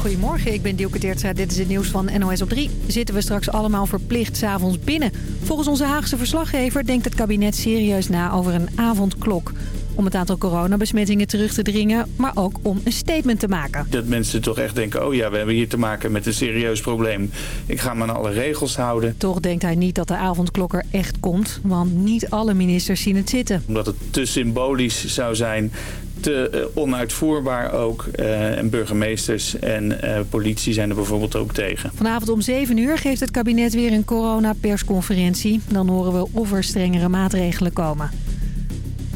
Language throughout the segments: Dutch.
Goedemorgen, ik ben Dielke Teertstra. Dit is het nieuws van NOS op 3. Zitten we straks allemaal verplicht s'avonds binnen? Volgens onze Haagse verslaggever denkt het kabinet serieus na over een avondklok. Om het aantal coronabesmettingen terug te dringen, maar ook om een statement te maken. Dat mensen toch echt denken, oh ja, we hebben hier te maken met een serieus probleem. Ik ga me aan alle regels houden. Toch denkt hij niet dat de avondklok er echt komt, want niet alle ministers zien het zitten. Omdat het te symbolisch zou zijn te eh, onuitvoerbaar ook. Uh, en burgemeesters en uh, politie zijn er bijvoorbeeld ook tegen. Vanavond om 7 uur geeft het kabinet weer een coronapersconferentie. Dan horen we of er strengere maatregelen komen.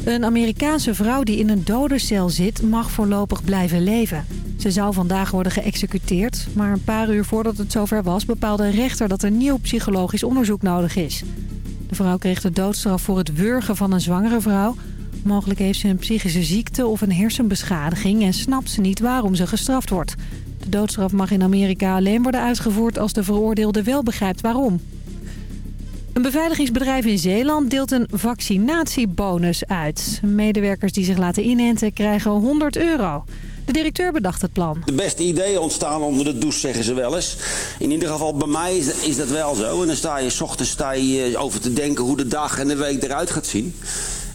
Een Amerikaanse vrouw die in een dodencel zit mag voorlopig blijven leven. Ze zou vandaag worden geëxecuteerd, maar een paar uur voordat het zover was... bepaalde een rechter dat er nieuw psychologisch onderzoek nodig is. De vrouw kreeg de doodstraf voor het wurgen van een zwangere vrouw... Mogelijk heeft ze een psychische ziekte of een hersenbeschadiging en snapt ze niet waarom ze gestraft wordt. De doodstraf mag in Amerika alleen worden uitgevoerd als de veroordeelde wel begrijpt waarom. Een beveiligingsbedrijf in Zeeland deelt een vaccinatiebonus uit. Medewerkers die zich laten inenten krijgen 100 euro. De directeur bedacht het plan. De beste ideeën ontstaan onder de douche, zeggen ze wel eens. In ieder geval bij mij is, dat wel zo. En dan sta je s ochtends sta je over te denken hoe de dag en de week eruit gaat zien.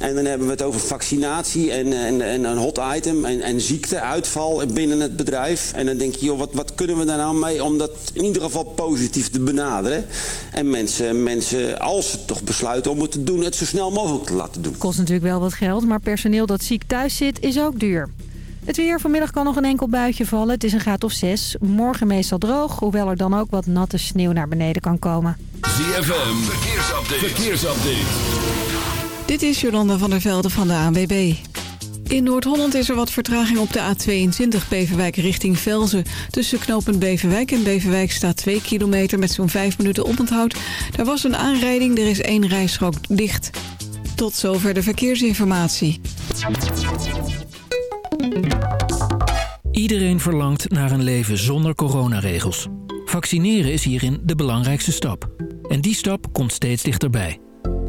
En dan hebben we het over vaccinatie en, en, en een hot item en, en ziekte, uitval binnen het bedrijf. En dan denk je, joh, wat, wat kunnen we daar nou mee om dat in ieder geval positief te benaderen. En mensen, mensen, als ze toch besluiten om het te doen, het zo snel mogelijk te laten doen. Kost natuurlijk wel wat geld, maar personeel dat ziek thuis zit is ook duur. Het weer. Vanmiddag kan nog een enkel buitje vallen. Het is een graad of 6. Morgen meestal droog, hoewel er dan ook wat natte sneeuw naar beneden kan komen. ZFM, verkeersupdate. verkeersupdate. Dit is Jolanda van der Velde van de ANWB. In Noord-Holland is er wat vertraging op de A22 Beverwijk richting Velzen. Tussen knooppunt Beverwijk en Beverwijk staat 2 kilometer met zo'n 5 minuten oponthoud. Daar was een aanrijding, er is één rijstrook dicht. Tot zover de verkeersinformatie. Iedereen verlangt naar een leven zonder coronaregels. Vaccineren is hierin de belangrijkste stap. En die stap komt steeds dichterbij.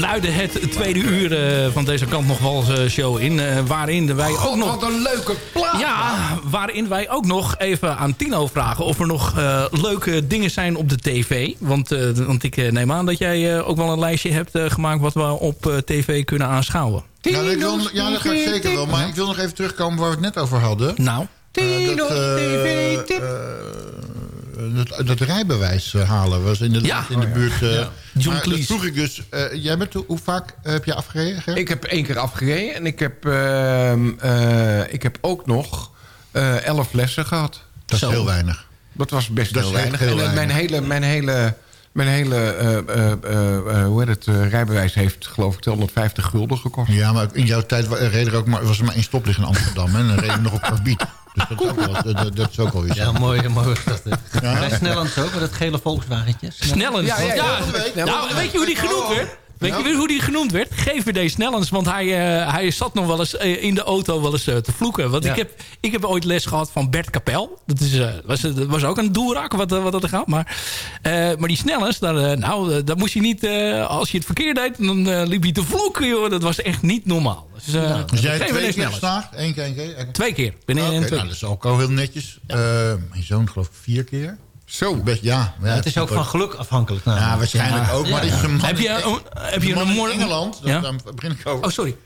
Luiden het tweede uur eh, van deze kant nog wel eens show in. eh, waarin wij ook nog... Wat een leuke plaat. Ja, waarin wij ook nog even aan Tino vragen... of er nog eh, leuke dingen zijn op de tv. Want, eh, want ik eh, neem aan dat jij eh, ook wel een lijstje hebt eh, gemaakt... wat we op eh, tv kunnen aanschouwen. Ja, dat, wil, ja, dat ga ik zeker wel. Maar ik wil nog even terugkomen waar we het net over hadden. Nou. Eh, dat, eh, eh, dat, dat rijbewijs eh, halen was inderdaad in de buurt. eh, Ja. John maar dat vroeg ik dus. eh, jij bent, hoe vaak heb je afgereden? Ger? Ik heb één keer afgereden en ik heb, ehm, eh, ik heb ook nog eh, elf lessen gehad. Dat is heel weinig. Dat was best Dat heel weinig. heel en eh, mijn hele, mijn hele, mijn hele eh, eh, eh, eh, hoe heet het, eh, rijbewijs heeft geloof ik 250 gulden gekost. Ja, maar in jouw tijd reed er ook maar, was er maar één stoplicht in Amsterdam. En dan reed je nog op karbiet. Dus dat is ook wel, dat, dat is ook Ja, mooi, mooi was dat. Ja. Bij Snellands ook, met dat gele Volkswagentje. Snellens. Ja, ja, ja. Nou, weet je hoe die genoemd werd? Weet je weer hoe die genoemd werd? GVD Snellens. Want hij, eh, hij zat nog wel eens eh, in de auto wel eens eh, te vloeken. Want Ja. ik, heb, ik heb ooit les gehad van Bert Kapel. Dat, is, was, dat was ook een doerak wat, wat dat er gaat. Maar, maar die Snellens, daar, nou, daar moest je niet... als je het verkeerd deed, dan liep hij te vloeken. Joh. Dat was echt niet normaal. Dus, eh, Dus jij GVD hebt twee keer geslaagd? Één keer, één keer? Twee keer. Ben twee nou, dat is ook al heel netjes. Mijn zoon geloof ik vier keer. Zo. Best, ja, ja, het is ook van geluk afhankelijk. namelijk. Ja, waarschijnlijk ook. Maar Ja. dit is een man, Heb je, heb je een in. Engeland, dat, Ja? daar begin ik over. Oh, sorry.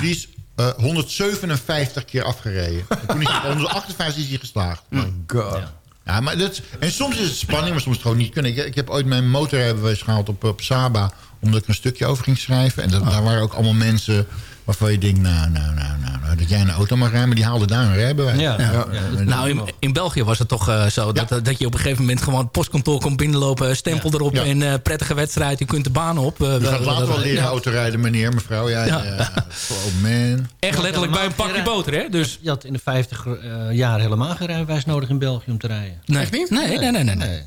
Die is eh, 157 keer afgereden. En toen is hij 158 is hij geslaagd. Oh god. Ja, maar dat, en soms is het spanning, maar soms het gewoon niet kunnen. Ik, ik heb ooit mijn motorrijbewijs gehaald op, op Saba... omdat ik een stukje over ging schrijven. En dat, daar waren ook allemaal mensen waarvan je denkt... nou, nou, nou, nou, nou, dat jij een auto mag rijden... maar die haalden daar een rijbewijs. Ja. Ja. Nou, in, in België was het toch eh, zo dat, dat je op een gegeven moment gewoon het postkantoor komt binnenlopen, stempel erop Ja. en eh, prettige wedstrijd, je kunt de baan op. Eh, U gaat we- later wel leren ja. autorijden, meneer, mevrouw. Ja. Oh man. Echt letterlijk bij een pakje boter, hè? Dus, Je had in de 50 eh, jaar helemaal geen rijbewijs nodig in België om te rijden. nee, Nee, nee, nee, nee, nee.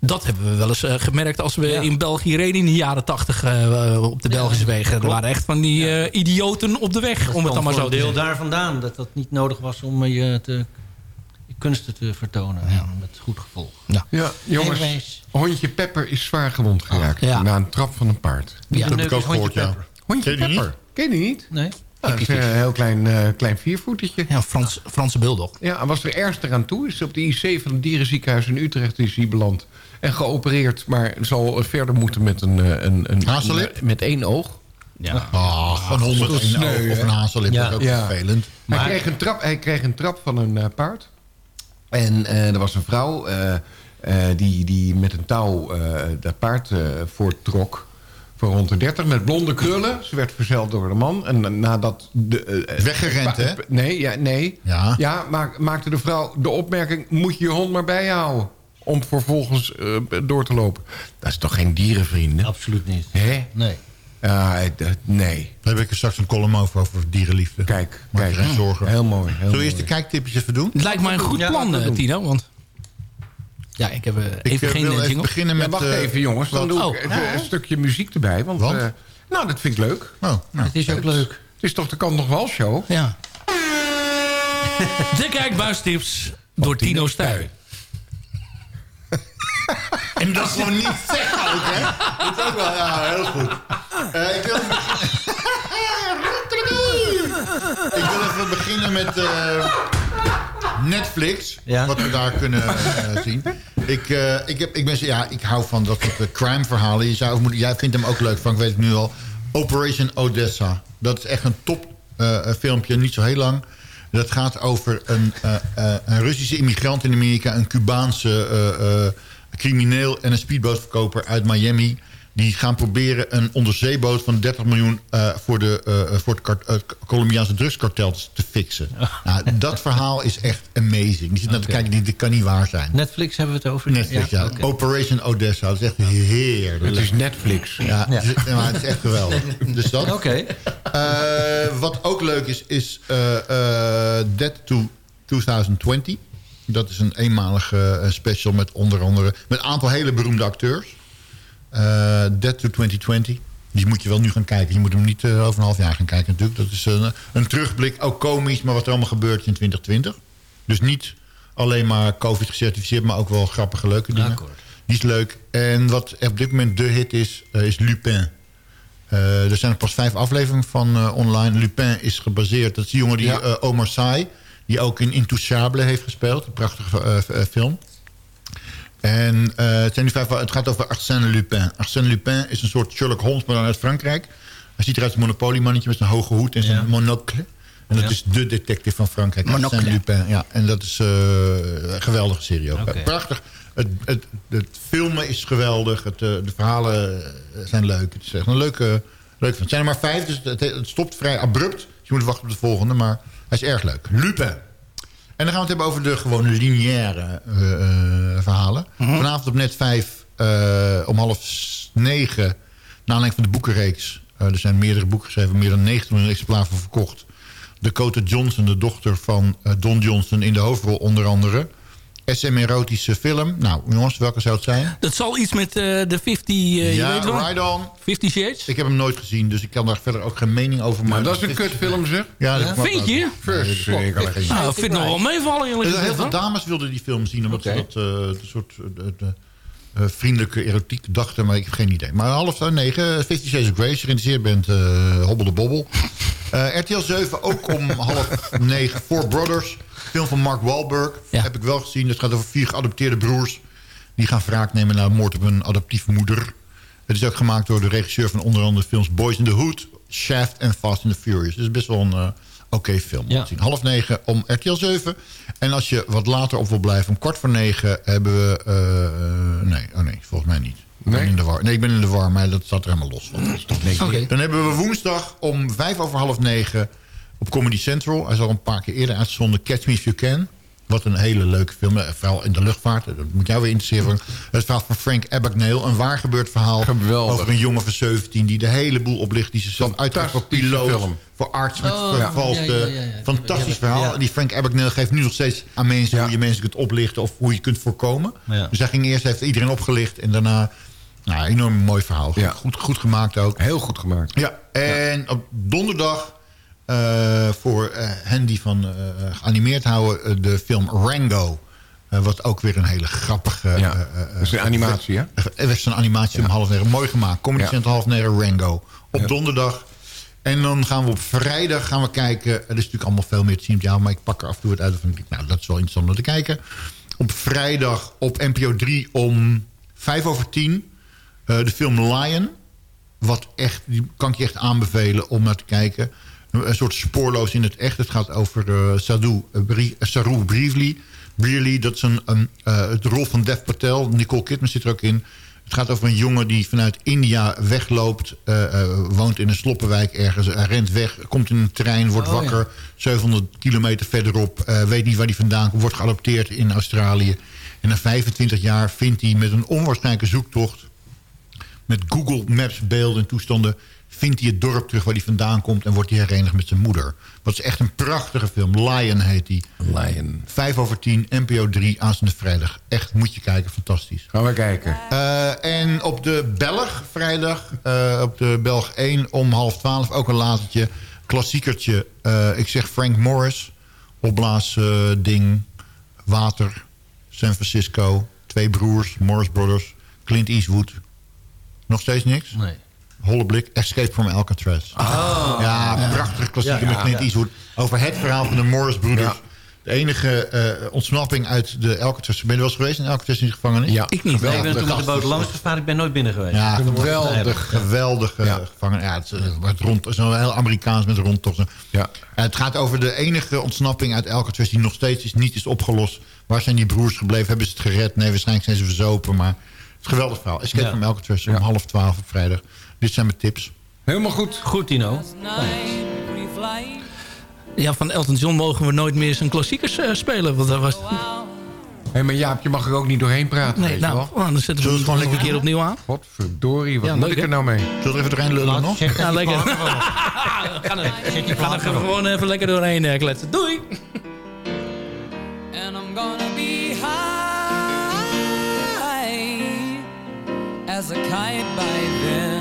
Dat hebben we wel eens eh, gemerkt als we in België reden in de jaren tachtig eh, op de Belgische wegen. Er waren echt van die eh, idioten op de weg, om het dan maar zo een te deel daar vandaan dat dat niet nodig was om eh, je, te, je kunsten te vertonen. Met goed gevolg. Ja, jongens. Hondje Pepper is zwaar gewond geraakt. ja. Na een trap van een paard. Ja, Dat heb ik ook hondje gehoord, ja. Pepper. Hondje Ken Pepper. Ken je die niet? Nee? Ja, dat is een heel klein, eh, klein viervoetertje. Ja, Frans, Franse bulldog. Ja, hij was er ernstig aan toe. Is op de IC van het dierenziekenhuis in Utrecht is hij beland. En geopereerd, maar zal verder moeten met een... eh, een, een Hazellip? Met één oog. Ja. Ah, een hond met Dat is één sneu, oog of een hazellip. Ja. Dat is ook Ja. vervelend. hij, kreeg een trap, hij kreeg een trap van een eh, paard. En eh, er was een vrouw eh, eh, die, die met een touw eh, dat paard eh voorttrok. Voor rond de 30 met blonde krullen. Ze werd verzeld door de man. En nadat... De, Weggerend, hè? Nee, ja, nee. Ja. Ja, maar maakte de vrouw de opmerking... moet je je hond maar bij je houden. Om vervolgens eh, door te lopen. Dat is toch geen dierenvrienden? Absoluut niet. Hè? Nee. Het- nee. Daar heb ik er straks een column over, over dierenliefde. Kijk, Maak kijk. geen zorgen. Heel mooi. Heel Zullen we eerst de kijktipjes even doen? Het lijkt mij een goed Ja, plan, dat eh. Tino, want... Ja, ik heb eh, even ik geen wil even beginnen Ja, met... wacht even jongens, dan wat? doe Oh. ik even een stukje muziek erbij. Want, Want? eh, nou, dat vind ik leuk. Oh, nou. Het is ook leuk. Het is toch de kant nog wel show? Ja. De kijkbuistips door Tino Stuy. En dat gewoon niet zeggen ook, hè? Dat is ook wel, ja, heel goed. Eh, ik, wil... ik wil even beginnen met eh, Netflix. Ja. Wat we daar kunnen eh, zien. Ik, ik, heb, ik, ben, ja, ik hou van dat soort crime verhalen. Je zou, jij vindt hem ook leuk, Frank, weet ik nu al. Operation Odessa. Dat is echt een top filmpje, niet zo heel lang. Dat gaat over een, een Russische immigrant in Amerika... een Cubaanse crimineel en een speedbootverkoper uit Miami... die gaan proberen een onderzeeboot van 30 miljoen... eh, voor, de, eh, voor het kart- Colombiaanse drugskartel te fixen. Nou, dat verhaal is echt amazing. Die zit naar te kijken, die, dit kan niet waar zijn. Netflix hebben we het over. Netflix, ja. oké. Operation Odessa. Dat is echt heerlijk. Het is Netflix. Ja, Ja. Het, is, maar het is echt geweldig. Dus dat. Oké. Eh, wat ook leuk is, is eh, eh, Dead to 2020. Dat is een eenmalige eh, special met onder andere... met een aantal hele beroemde acteurs. Eh, Dead to 2020. Die moet je wel nu gaan kijken. Je moet hem niet eh, over een half jaar gaan kijken natuurlijk. Dat is een, een terugblik, ook komisch... maar wat er allemaal gebeurt in 2020. Dus niet alleen maar COVID gecertificeerd... maar ook wel grappige, leuke dingen. Akkoord. Die is leuk. En wat op dit moment de hit is, is Lupin. Er zijn er pas vijf afleveringen van online. Lupin is gebaseerd, dat is die jongen die Ja. Omar Sy... die ook in Intouchable heeft gespeeld. Een prachtige eh, eh, film. En eh, het, zijn die vijf, het gaat over Arsène Lupin. Arsène Lupin is een soort Sherlock Holmes, maar dan uit Frankrijk. Hij ziet eruit als een monopoliemannetje met zijn hoge hoed en zijn Ja. monocle. En dat Ja. is de detective van Frankrijk, Monocle. Arsène Lupin. Ja, en dat is eh, een geweldige serie ook. Prachtig. Het, het, het filmen is geweldig. Het, de verhalen zijn leuk. Het is echt een leuke, leuke film. Het zijn er maar vijf, dus het, het stopt vrij abrupt. Dus je moet wachten op de volgende, maar hij is erg leuk. Lupin. En dan gaan we het hebben over de gewone lineaire eh, eh, verhalen. Vanavond op net 5 eh, om half negen. Naar aanleiding van de boekenreeks. Er zijn meerdere boeken geschreven. Meer dan 90 miljoen exemplaren verkocht. Dakota Johnson, de dochter van Don Johnson... in de hoofdrol onder andere. SM-erotische film. Nou, jongens, welke zou het zijn? Dat zal iets met eh, de 50... eh, je ja, weet wel. Ride On. 50 Shades? Ik heb hem nooit gezien, dus ik kan daar verder ook geen mening over maken. Maar dat is een kutfilm, zeg. Ja, dat Vind je? Verschrikkelijk. Nou, ik vind het nog wel meevallen eerlijk heel veel dames wilden die film zien, omdat ze dat eh, een soort de, vriendelijke erotiek dachten, maar ik heb geen idee. Maar half negen, Fifty Shades of Grey, je geïnteresseerd bent, eh hobbel de bobbel. Eh, RTL 7 ook om half negen, Four Brothers, film van Mark Wahlberg. Ja. Heb ik wel gezien, het gaat over vier geadopteerde broers. Die gaan wraak nemen naar moord op een adoptief moeder. Het is ook gemaakt door de regisseur van onder andere de films Boys in the Hood, Shaft en Fast and the Furious. Dus best wel een eh, oké film Ja. Half negen om RTL 7. En als je wat later op wil blijven, om kwart voor negen hebben we... eh, nee, oh nee, volgens mij niet. Ik ben Nee? in de war. Nee, ik ben in de war, maar dat staat er helemaal los van. Dat is toch niks. Oké. Dan hebben we woensdag om vijf over half negen op Comedy Central. Hij is al een paar keer eerder uitgezonden. Catch Me If You Can. Wat een hele leuke film. eh, Vooral in de luchtvaart. Dat moet jou weer interesseren. Het verhaal van Frank Abagnale. Een waar gebeurd verhaal. Geweldig. Over een jongen van 17 die de hele boel oplicht. Die zichzelf uitgaat voor piloot. film. Voor arts met Oh, vervalste. ja, ja, ja, ja. Fantastisch verhaal. ja. En Die Frank Abagnale geeft nu nog steeds aan mensen... Ja. hoe je mensen kunt oplichten. Of hoe je kunt voorkomen. Ja. Dus hij ging eerst, heeft iedereen opgelicht. En daarna... Nou, enorm mooi verhaal. Ja. Goed, goed gemaakt ook. Heel goed gemaakt. Ja, en op donderdag eh, voor eh, hen die van eh, geanimeerd houden... de film Rango. Wat ook weer een hele grappige... Ja, dat is een animatie, hè? Er was een animatie om half negen. Mooi gemaakt. Comedy Ja. Central half negen Rango. Op Ja. donderdag. En dan gaan we op vrijdag gaan we kijken. Er is natuurlijk allemaal veel meer te zien. Ja, maar ik pak er af en toe het uit. Van, nou, dat is wel interessant om te kijken. Op vrijdag op NPO 3 om vijf over tien. de film Lion. Wat echt, die kan ik je echt aanbevelen om naar te kijken. Een, soort spoorloos in het echt. Het gaat over eh Sadhu, eh, Bri- eh, Saru. Brierley, dat is een, een, de rol van Dev Patel. Nicole Kidman zit er ook in. Het gaat over een jongen die vanuit India wegloopt. woont in een sloppenwijk ergens. Rent weg, komt in een trein, wordt Oh, ja. wakker. 700 kilometer verderop. weet niet waar hij vandaan komt. Wordt geadopteerd in Australië. En na 25 jaar vindt hij met een onwaarschijnlijke zoektocht met Google Maps beelden en toestanden... vindt hij het dorp terug waar hij vandaan komt... en wordt hij herenigd met zijn moeder. Wat is echt een prachtige film. Lion heet die. Lion. 5 over 10, NPO 3, aanstaande vrijdag. Echt, moet je kijken, fantastisch. Gaan we kijken. Eh, en op de Belg vrijdag, eh, op de Belg 1 om half 12... ook een latertje, klassiekertje. Eh, ik zeg Frank Morris, opblaas eh, ding, water, San Francisco... twee broers, Morris Brothers, Clint Eastwood... Nog steeds niks? Nee. Holle blik, Escape from Alcatraz. Oh. ja, prachtige klassieker Ja, met Clint ja. Eastwood. Over het verhaal van de Morris-broeders. Ja. De enige eh, ontsnapping uit de Alcatraz. Ben je wel eens geweest in Alcatraz in de gevangenis? Ja, Ik niet. Ik ben toen met de boot langs gevaren. Ik ben nooit binnen geweest. Ja, Geweldig. geweldige Ja. gevangen. Ja, het is, het wordt rond, het is wel heel Amerikaans met rondtochten. Ja. Het gaat over de enige ontsnapping uit Alcatraz die nog steeds is, niet is opgelost. Waar zijn die broers gebleven? Hebben ze het gered? Nee, waarschijnlijk zijn ze verzopen. Maar het is een geweldig verhaal. Escape Ja. from Alcatraz om Ja. half twaalf op vrijdag. Dit zijn mijn tips. Helemaal goed. Goed, Tino. Ja, van Elton John mogen we nooit meer zijn klassiekers eh, spelen. Want dat was... Hé, maar Jaap, je mag er ook niet doorheen praten, Nee, weet je nou, wel. nou, dan zetten we het gewoon gewoon een keer lekker opnieuw aan. Godverdorie, wat Ja, moet leuk, ik er nou mee? Zullen we er even doorheen lullen nog? Zeg Ja, lekker. plaat ervan. We gaan er, we gaan er gewoon even lekker doorheen eh, kletsen. Doei! And I'm gonna be high as a kite by then.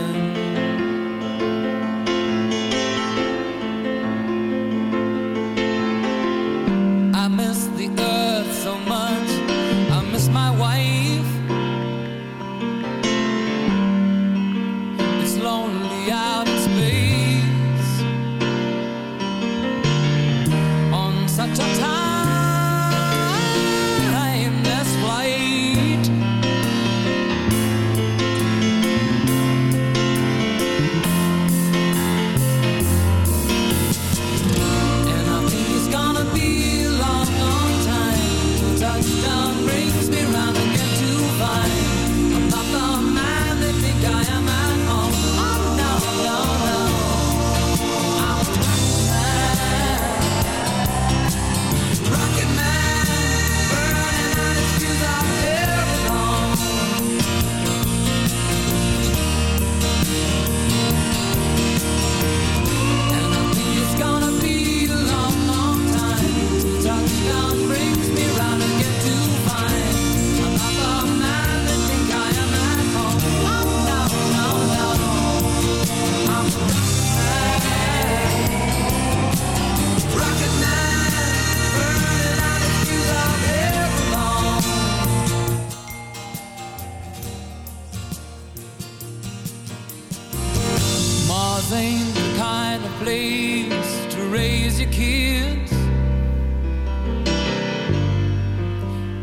Mars ain't the kind of place to raise your kids.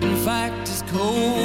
In fact, it's cold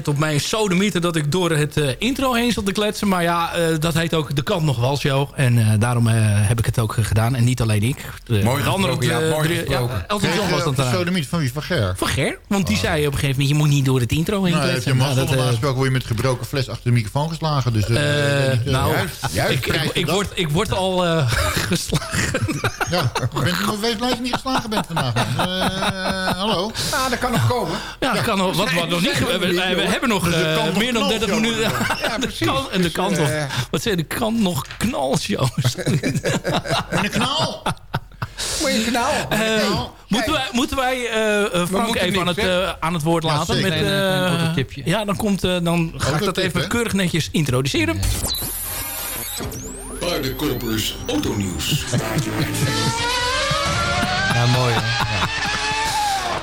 net op mijn sodemieter dat ik door het eh, intro heen zat te kletsen. Maar ja, eh, dat heet ook De Kant Nog Wel Show. En eh, daarom heb ik het ook gedaan. En niet alleen ik. De, Mooi de andere gesproken, ja, mooi ja, Elton John was dat de daar. sodemiet van wie? Van Ger? Van Ger. Want die zei op een gegeven moment, je moet niet door het intro heen Nou, heb je kletsen. mazzel Nou, normaal eh, gesproken word je met gebroken fles achter de microfoon geslagen. Dus, nou, juist, juist, ik, ik, ik word, ik word al eh, geslagen. Ja, bent, wees blij dat je niet geslagen bent vandaag. Eh, hallo? Ja, dat kan nog komen. Ja, dat kan nog, wat, wat nog niet. Hebben nog Dus eh, meer dan 30 knalshow. minuten. Ja, precies. kant, en de kant nog. Wat zei je, de kant nog knalshows. En een knal! Moet je kanaal. Eh, moeten wij, moeten wij eh, Frank moeten even aan het, aan het woord Ja, laten? zeker. met, autotipje. ja, dan, komt, dan ga ik dat even keurig netjes introduceren. Paardenkopers Autonieuws. Ja, mooi. hè?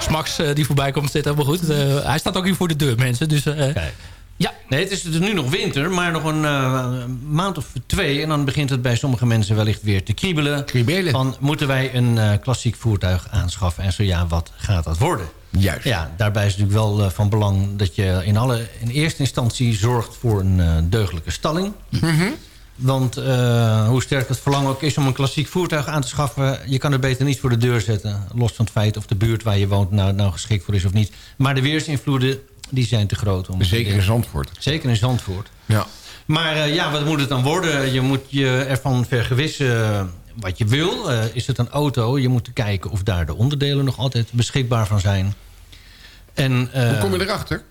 Max eh, die voorbij komt zit helemaal goed. Eh, hij staat ook hier voor de deur, mensen. Dus, eh, Kijk. Ja. Nee, het is dus nu nog winter, maar nog een eh, maand of twee... en dan begint het bij sommige mensen wellicht weer te kriebelen. Kriebelen. Van, moeten wij een eh, klassiek voertuig aanschaffen? En zo ja, wat gaat dat worden? Juist. Ja, daarbij is het natuurlijk wel van belang dat je in, alle, in eerste instantie zorgt voor een eh, deugdelijke stalling. Want eh, hoe sterk het verlangen ook is om een klassiek voertuig aan te schaffen... je kan het beter niet voor de deur zetten. Los van het feit of de buurt waar je woont nou, nou geschikt voor is of niet. Maar de weersinvloeden die zijn te groot. Om Zeker in Zandvoort. Zeker in Zandvoort. Ja. Maar eh, ja, wat moet het dan worden? Je moet je ervan vergewissen wat je wil. Eh, is het een auto? Je moet kijken of daar de onderdelen nog altijd beschikbaar van zijn. En, eh, Hoe kom je erachter?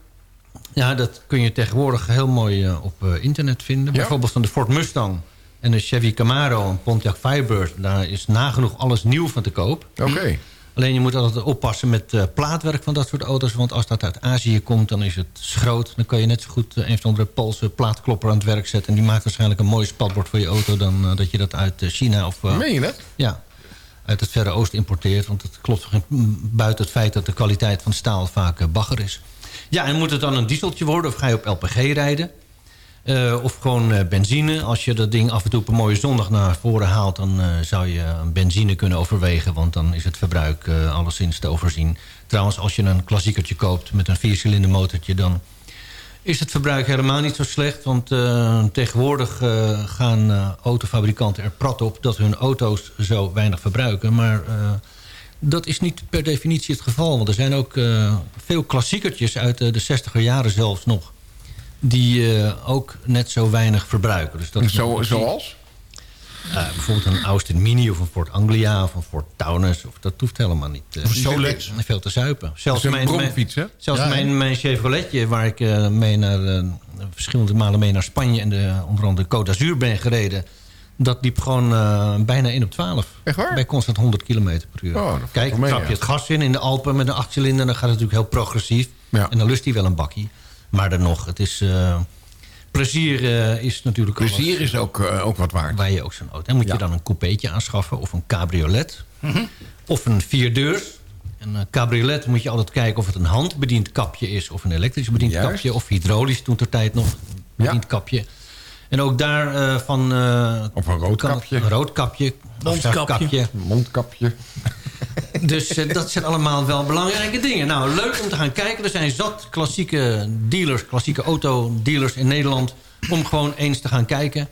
Ja, dat kun je tegenwoordig heel mooi eh, op eh, internet vinden. Bijvoorbeeld van de Ford Mustang en de Chevy Camaro en Pontiac Firebird. Daar is nagenoeg alles nieuw van te koop. Oké. Alleen je moet altijd oppassen met eh, plaatwerk van dat soort auto's. Want als dat uit Azië komt, dan is het schroot. Dan kan je net zo goed een of andere Poolse plaatklopper aan het werk zetten. En die maakt waarschijnlijk een mooi spatbord voor je auto... dan dat je dat uit China of... Meen je dat? Ja, uit het Verre Oosten importeert. Want het klopt buiten het feit dat de kwaliteit van staal vaak bagger is. Ja, en moet het dan een dieseltje worden of ga je op LPG rijden? Eh, of gewoon eh, benzine. Als je dat ding af en toe op een mooie zondag naar voren haalt... dan eh, zou je benzine kunnen overwegen. Want dan is het verbruik alleszins te overzien. Trouwens, als je een klassiekertje koopt met een viercilinder motortje... dan is het verbruik helemaal niet zo slecht. Want tegenwoordig gaan autofabrikanten er prat op... dat hun auto's zo weinig verbruiken. Maar dat is niet per definitie het geval. Want er zijn ook eh, veel klassiekertjes uit eh, de 60er jaren zelfs nog... die eh, ook net zo weinig verbruiken. Dus dat is Zo, zoals? Bijvoorbeeld een Austin Mini of een Ford Anglia of een Ford Taunus. Of, dat hoeft helemaal niet. Of een Solex. Veel te zuipen. Zelfs een mijn, bromfiets, hè? Zelfs Ja, mijn, mijn Chevroletje, waar ik mee naar, verschillende malen mee naar Spanje... en de, onder andere Côte d'Azur ben gereden... dat liep gewoon eh, bijna 1 op 12. Echt waar? Bij constant 100 km per uur. Oh, Kijk, mee, trap ja. je het gas in in de Alpen met een achtcilinder... dan gaat het natuurlijk heel progressief. Ja. En dan lust hij wel een bakkie. Maar dan nog, het is... eh, plezier eh, is natuurlijk Plezier is ook, ook wat waard. waar je ook zo'n auto... Moet Ja. je dan een coupeetje aanschaffen of een cabriolet. Mhm. Of een vierdeurs. Een cabriolet moet je altijd kijken of het een handbediend kapje is... of een elektrisch bediend Juist. kapje. Of hydraulisch toen ter tijd nog bediend kapje. En ook daar eh, van... eh, Of een rood kan het- kapje. Een rood kapje. Mondkapje. Mondkapje. Dus eh, dat zijn allemaal wel belangrijke dingen. Nou, leuk om te gaan kijken. Er zijn zat klassieke dealers, klassieke autodealers in Nederland... om gewoon eens te gaan kijken.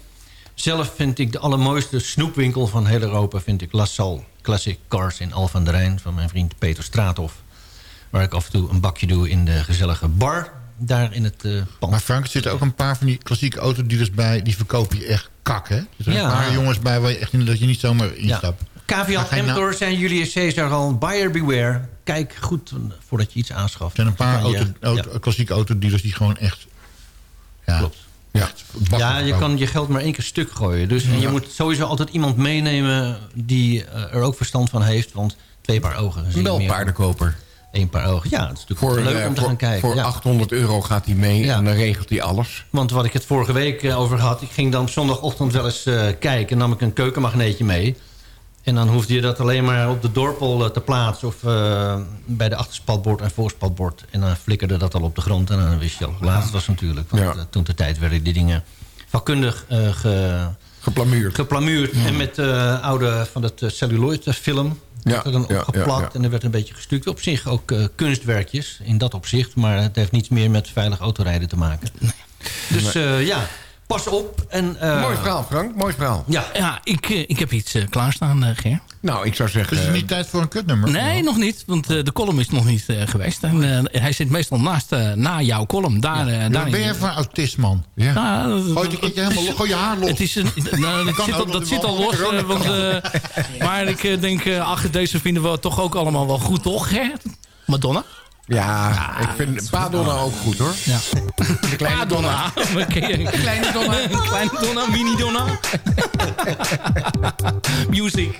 Zelf vind ik de allermooiste snoepwinkel van heel Europa... vind ik La Salle Classic Cars in Al van der Rijn... van mijn vriend Peter Straathof. Waar ik af en toe een bakje doe in de gezellige bar... daar in het eh pand. Maar Frank, er zitten ook een paar van die klassieke autodealers bij... die verkopen je echt kak, hè? Er zijn Ja. een paar jongens bij waar je echt in, dat je niet zomaar instapt. Maar ga je nou- zijn Julius Caesar al. Buyer beware. Kijk goed voordat je iets aanschaft. Er zijn een paar auto, auto, klassieke autodealers die gewoon echt... Ja, Klopt. Ja. Ja, je kan je geld maar één keer stuk gooien. Dus en je moet sowieso altijd iemand meenemen die eh, er ook verstand van heeft. Want twee paar ogen Wel paardenkoper. Één paar ogen. Ja, het is natuurlijk Voor, leuk eh, om te voor, gaan kijken. voor ja. 800 euro gaat hij mee Ja. en dan regelt hij alles. Want wat ik het vorige week eh, over had... ik ging dan op zondagochtend wel eens eh, kijken... nam ik een keukenmagneetje mee... En dan hoefde je dat alleen maar op de dorpel te plaatsen... of bij de achterspatbord en voorspatbord. En dan flikkerde dat al op de grond. En dan wist je al hoe laat het was natuurlijk. Want Ja. toen de tijd werden die dingen vakkundig ge, Geplamuurd. geplamuurd. En met oude van uh, celluloid film. Ja, werd er dan ja, opgeplakt ja, ja. en er werd een beetje gestuukt. Op zich ook eh, kunstwerkjes in dat opzicht. Maar het heeft niets meer met veilig autorijden te maken. Dus eh, ja, pas op. En, eh, Mooi verhaal, Frank. Mooi verhaal. Ja, Ja, ik, eh, ik heb iets eh, klaarstaan, eh Ger. Nou, ik zou zeggen... Dus het is niet tijd voor een kutnummer? Nee, nog niet. Want eh, de column is nog niet eh, geweest. En, eh, hij zit meestal naast, eh, na jouw column. Daar, Ja, wat ben je een autist, man? ja. Nou, Gooi het een keertje helemaal gooi je haar los. Het is een, nou, dat zit, al, dat zit al los. want, maar ik denk, ach, deze vinden we toch ook allemaal wel goed, toch? Hè? Madonna? Ja, ik vind Padonna ook goed, hoor. Ja. De kleine Donna. Kleine Donna. Kleine Donna, mini Donna. Music.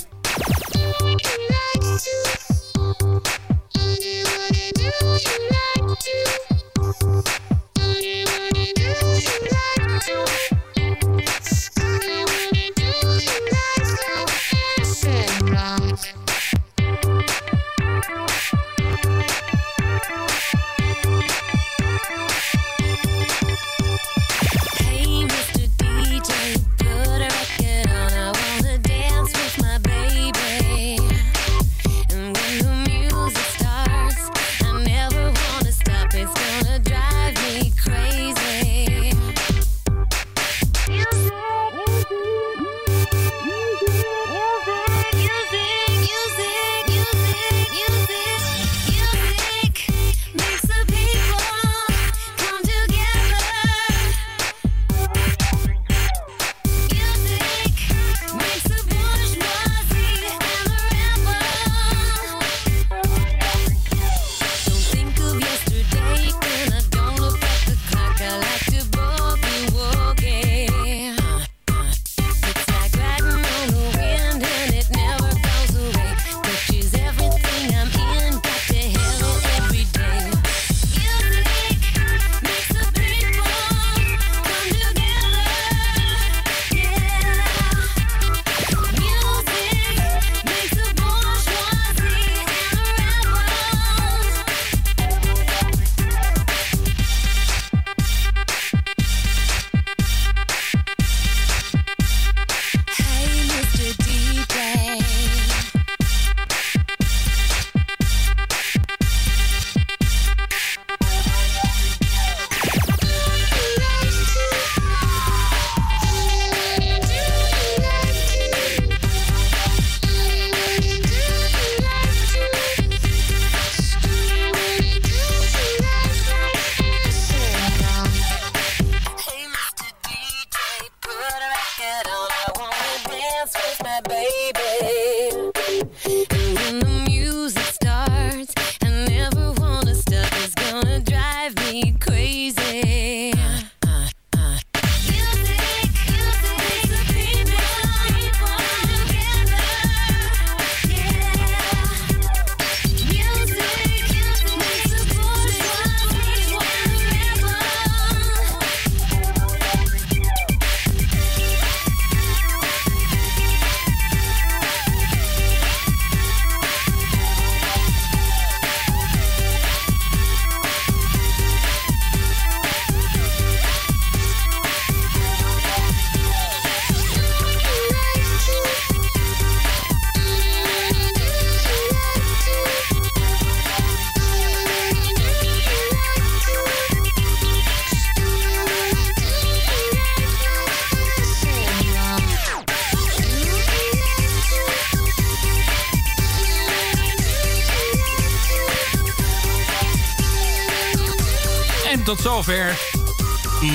Zover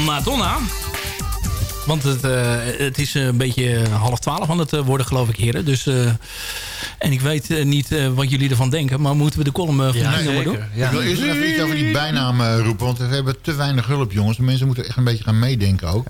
Madonna. Want het, eh, het is een beetje half twaalf aan het eh, worden, geloof ik, heren. Dus, eh, en ik weet eh, niet eh, wat jullie ervan denken. Maar moeten we de column eh, van Ja, doen? Ik wil eerst even iets over die bijnaam eh, roepen. Want we hebben te weinig hulp, jongens. De mensen moeten echt een beetje gaan meedenken ook.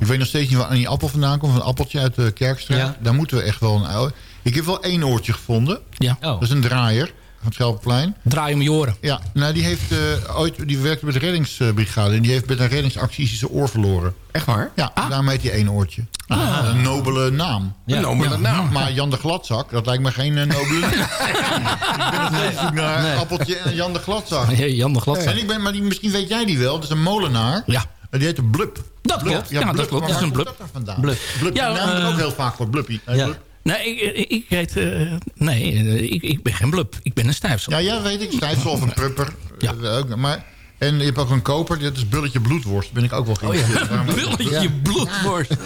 Ik weet nog steeds niet waar aan die appel vandaan komt. Een appeltje uit de Kerkstraat. Ja. Daar moeten we echt wel een oude... Ik heb wel één oortje gevonden. Ja. Dat is een draaier van het Schelpenplein. Draai om je oren. Ja, nou die heeft eh, ooit, die werkte bij de reddingsbrigade en die heeft bij een reddingsactie zijn oor verloren. Echt waar? Ja, daarom heet hij één oortje. Een nobele naam. Een nobele naam. Maar Jan de Gladzak, dat lijkt me geen eh, nobele naam. ik ben steeds zoek naar Nee. Appeltje en Jan de Gladzak. Nee, Jan de Gladzak. En ik ben, maar die, misschien weet jij die wel, dat is een molenaar. Ja. En die heet een Blub. Dat klopt. Ja, dat klopt. Dat is een blub. dat dan vandaan? Blub. Blub. Ja, naam wordt eh, ook heel vaak voor Bluppie. Hey, Ja. Blub. Nee, ik, ik, ik heet... eh, nee, eh, ik, ik ben geen blub. Ik ben een stijfsel. Ja, ja, weet ik. Stijfsel of een prupper. Ja. Eh, ook, maar, en je hebt ook een koper, dat is bulletje bloedworst. Ben ik ook wel Oh ja, geïnteresseerd. Waarom ook? bulletje Ja. bloedworst.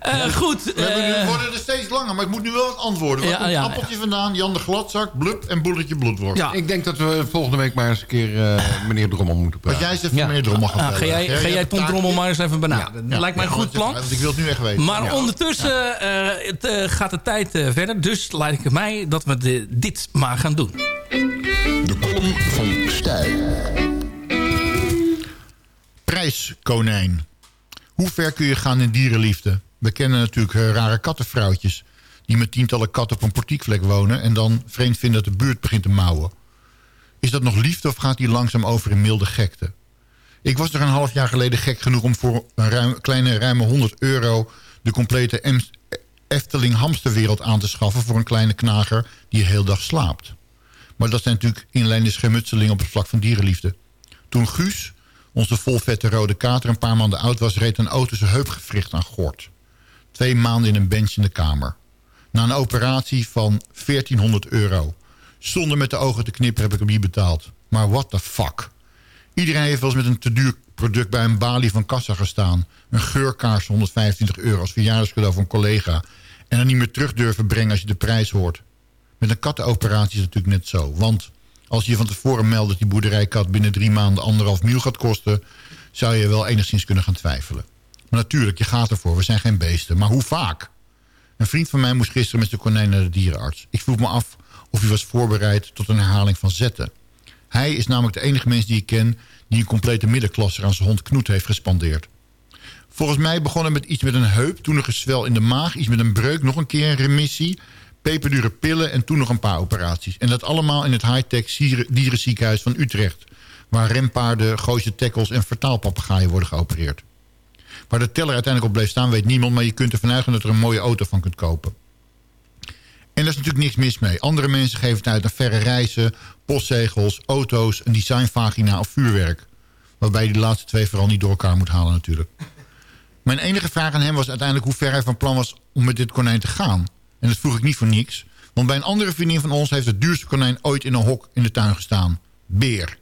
Eh, goed. We nu- eh, worden er steeds langer, maar ik moet nu wel wat antwoorden. Waar Ja, komt ja, appeltje vandaan? Jan de Gladzak, Blub en bulletje bloedworst. Ja. Ik denk dat we volgende week maar eens een keer eh, meneer Drommel moeten Wat praten. jij zegt van meneer Drommel gaat ah, ga jij, Ja, ga jij Tom Drommel maar eens even benaderen? Dat lijkt mij een Ja, goed plan. Want ik wil het nu echt weten. Maar Ja. ondertussen eh, het, gaat de tijd eh, verder. Dus lijkt het mij dat we de- dit maar gaan doen. De kolom van Stijl. Prijskonijn. Hoe ver kun je gaan in dierenliefde? We kennen natuurlijk eh, rare kattenvrouwtjes... die met tientallen katten op een portiekvlek wonen... en dan vreemd vinden dat de buurt begint te mouwen. Is dat nog liefde of gaat die langzaam over in milde gekte? Ik was er een half jaar geleden gek genoeg om voor een kleine ruime 100 euro... de complete Efteling hamsterwereld aan te schaffen... voor een kleine knager die de hele dag slaapt. Maar dat zijn natuurlijk inlijnde schermutselingen op het vlak van dierenliefde. Toen Guus, onze volvette rode kater, een paar maanden oud was... reed een auto zijn heup gewricht aan gort. Twee maanden in een bench in de kamer. Na een operatie van 1400 euro. Zonder met de ogen te knippen heb ik hem niet betaald. Maar what the fuck? Iedereen heeft wel eens met een te duur product bij een balie van kassa gestaan. Een geurkaars 125 euro als verjaardagscadeau van een collega. En dan niet meer terug durven brengen als je de prijs hoort. Met een kattenoperatie is natuurlijk net zo. Want als je van tevoren meldt dat die boerderijkat binnen drie maanden anderhalf mil gaat kosten... zou je wel enigszins kunnen gaan twijfelen. Maar natuurlijk, je gaat ervoor. We zijn geen beesten. Maar hoe vaak? Een vriend van mij moest gisteren met zijn konijn naar de dierenarts. Ik vroeg me af of hij was voorbereid tot een herhaling van zetten. Hij is namelijk de enige mens die ik ken... die een complete middenklasser aan zijn hond Knoet heeft gespandeerd. Volgens mij begon het met iets met een heup, toen een gezwel in de maag... iets met een breuk, nog een keer een remissie... peperdure pillen en toen nog een paar operaties. En dat allemaal in het high-tech dierenziekenhuis van Utrecht... waar rempaarden, gooise tackles en vertaalpapegaaien worden geopereerd. Waar de teller uiteindelijk op bleef staan weet niemand... maar je kunt ervan uitgaan dat er een mooie auto van kunt kopen. En daar is natuurlijk niks mis mee. Andere mensen geven het uit naar verre reizen, postzegels, auto's... een designvagina of vuurwerk. Waarbij je die laatste twee vooral niet door elkaar moet halen natuurlijk. Mijn enige vraag aan hem was uiteindelijk hoe ver hij van plan was om met dit konijn te gaan. En dat vroeg ik niet voor niks. Want bij een andere vriendin van ons heeft het duurste konijn ooit in een hok in de tuin gestaan. Beer.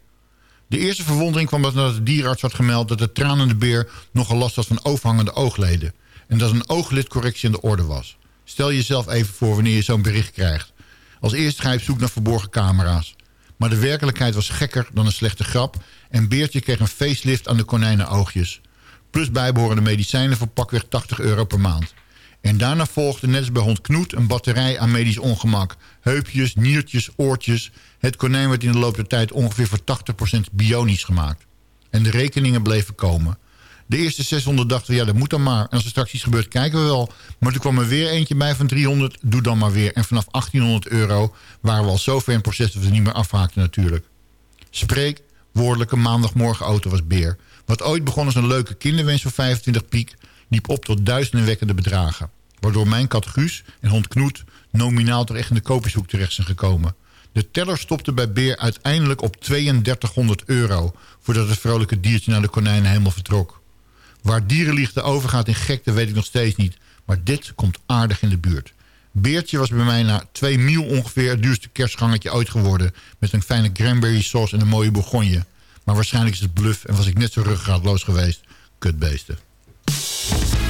De eerste verwondering kwam nadat de dierenarts had gemeld dat de tranende beer nogal last had van overhangende oogleden. En dat een ooglidcorrectie in de orde was. Stel jezelf even voor wanneer je zo'n bericht krijgt. Als eerste ga je op zoek naar verborgen camera's. Maar de werkelijkheid was gekker dan een slechte grap... en Beertje kreeg een facelift aan de konijnenoogjes. Plus bijbehorende medicijnen voor pakweg 80 euro per maand. En daarna volgde net als bij hond Knoet een batterij aan medisch ongemak. Heupjes, niertjes, oortjes. Het konijn werd in de loop der tijd ongeveer voor 80% bionisch gemaakt. En de rekeningen bleven komen. De eerste 600 dachten we, ja, dat moet dan maar. En als er straks iets gebeurt, kijken we wel. Maar toen kwam er weer eentje bij van 300, doe dan maar weer. En vanaf 1800 euro waren we al zover in het proces... dat we niet meer afhaakten natuurlijk. Spreek, woordelijke maandagmorgenauto was Beer. Wat ooit begon als een leuke kinderwens voor 25 piek... liep op tot duizendenwekkende bedragen. Waardoor mijn kat Guus en hond Knoet... nominaal terecht in de kopershoek terecht zijn gekomen. De teller stopte bij Beer uiteindelijk op 3200 euro... voordat het vrolijke diertje naar de konijnen helemaal vertrok. Waar dierenliefde overgaat in gekte weet ik nog steeds niet. Maar dit komt aardig in de buurt. Beertje was bij mij na twee mil ongeveer het duurste kerstgangetje ooit geworden. Met een fijne cranberry sauce en een mooie bourgogne. Maar waarschijnlijk is het bluff en was ik net zo ruggraatloos geweest. Kutbeesten. Thank you.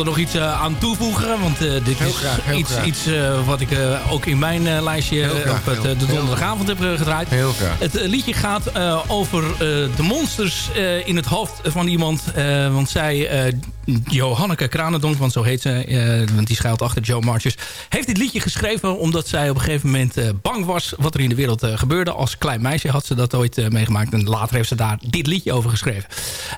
Er nog iets eh, aan toevoegen. Want eh, dit Heel is graag, heel iets, graag. iets eh, wat ik ook in mijn lijstje graag, op het, de donderdagavond heb gedraaid. Heel graag. Het liedje gaat over de monsters in het hoofd van iemand. Want zij, Johanneke Kranendonk, want zo heet ze, want die schuilt achter Joe Marches, heeft dit liedje geschreven omdat zij op een gegeven moment bang was wat er in de wereld gebeurde. Als klein meisje had ze dat ooit meegemaakt en later heeft ze daar dit liedje over geschreven.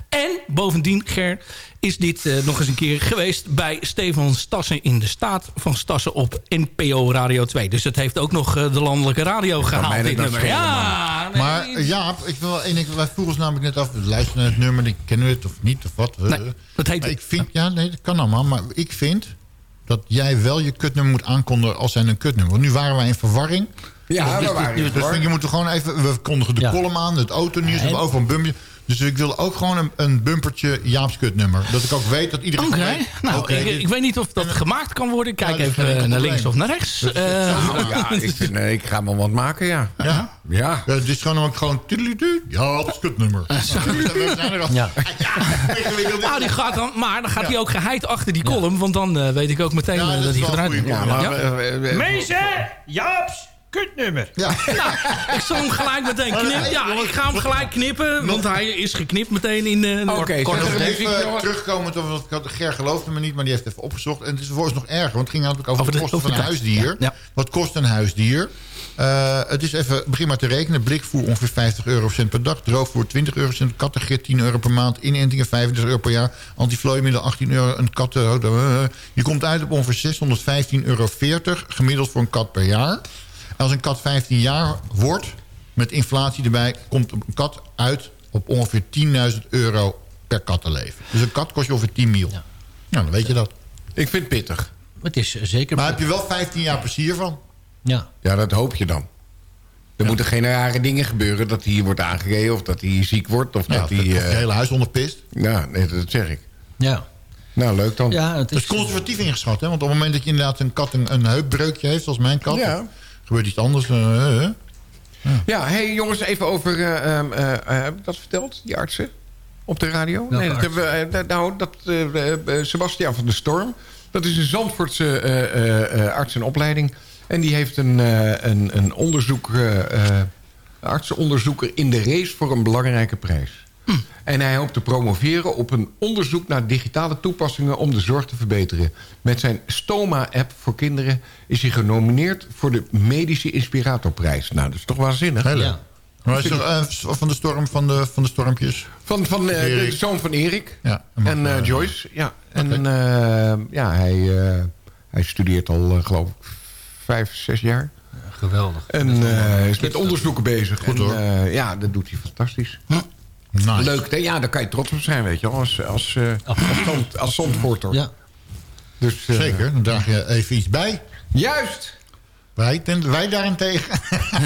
En bovendien, Ger, is dit eh, nog eens een keer geweest bij Stefan Stassen in de staat van Stassen op NPO Radio 2. Dus het heeft ook nog eh, de landelijke radio gehaald, dit dat nummer. schelen, Ja, nee. Maar eh, Jaap, ik wil wel één ding. Wij vroegen ons namelijk net af. We luisteren naar het nummer. Die kennen we het of niet of wat. Nee, dat heet ik vind, Ja, nee, dat kan allemaal. Maar ik vind dat jij wel je kutnummer moet aankondigen als zijn een kutnummer. Want nu waren wij in verwarring. Ja, dus, we waren in dus, dus verwarring. je moet er gewoon even... We kondigen de Ja. column aan, het autonieuws. We hebben overal een bumpje. Dus ik wil ook gewoon een, een bumpertje Jaap's kutnummer. Dat ik ook weet dat iedereen... Oké, nou, ik, dit- ik weet niet of dat gemaakt kan worden. Kijk Ja, dat is even enkel naar probleem. links of naar rechts. Eh, Ja, ik, nee, ik ga wel wat maken, ja. Ja? Ja. Ja, het is gewoon ook gewoon... tudeludu, Jaap's kutnummer. We zijn er al. Ja. nou, die gaat dan, maar dan gaat hij ook geheid achter die column. Want dan eh, weet ik ook meteen Ja, eh, dat hij gedraaid wordt. Ja, Ja. maar... eh, eh, eh, Jaaps, kutnummer. Ja. Nou, ik zal hem gelijk meteen knippen. Ja, ik ga hem gelijk knippen. Want hij is geknipt meteen in eh, de... Oké, er even jongen. terugkomend over wat ik had. Ger geloofde me niet, maar die heeft even opgezocht. En het is vervolgens nog erger, want het ging natuurlijk over, Over de kosten over van een huisdier. Ja. Wat kost een huisdier? Eh, het is even, begin maar te rekenen. Blikvoer ongeveer 50 eurocent per dag. Droogvoer 20 eurocent. Kattengit 10 euro per maand. Inentingen 35 euro per jaar. Antiflooimiddel 18 euro. Een kat... eh, eh, je komt uit op ongeveer 615,40 euro. Gemiddeld voor een kat per jaar. Als een kat 15 jaar wordt, met inflatie erbij... komt een kat uit op ongeveer 10.000 euro per kattenleven. Dus een kat kost je ongeveer 10 mil. Nou, dan weet je dat. Ik vind het pittig. Het is eh, zeker... Maar heb je wel 15 jaar plezier van? Ja. Ja, dat hoop je dan. Er moeten geen rare dingen gebeuren. Dat hij hier wordt aangereden of dat hij ziek wordt. Of Ja, dat hij... dat je eh, hele huis onderpist. Ja, nee, dat zeg ik. Ja. Nou, leuk dan. Ja, het Dat is conservatief ingeschat, hè? Want op het moment dat je inderdaad een kat een, een heupbreukje heeft, zoals mijn kat... Ja. Gebeurt iets anders. eh, eh. Ja, hey jongens, even over... eh, ehm, eh, eh, heb ik dat verteld, die artsen? Op de radio? Nee, dat hebben we... eh, nou, dat... eh, eh, Sebastian van der Storm. Dat is een Zandvoortse eh, eh, eh, arts en opleiding. En die heeft een, eh, een, een onderzoek... eh, eh, artsenonderzoeker in de race voor een belangrijke prijs. En hij hoopt te promoveren op een onderzoek naar digitale toepassingen... om de zorg te verbeteren. Met zijn Stoma-app voor kinderen is hij genomineerd... voor de Medische Inspiratorprijs. Nou, dat is toch waanzinnig? Heel leuk. Ja. Maar is er, eh, van de storm van de, van de stormpjes? Van, van eh, de zoon van Erik. Ja, En eh, Joyce, ja. En eh, ja, hij, eh, hij studeert al, geloof ik, vijf, zes jaar. Geweldig. En eh, is met onderzoeken bezig. Goed, En, hoor. eh, ja, dat doet hij fantastisch. Nice. Leuk, hè? ja, daar kan je trots op zijn, weet je wel. Als, als, eh, als, zand, als Zandvoorter. Ja. Dus, eh, Zeker, dan draag je even iets bij. Juist! Wij, ten, wij daarentegen.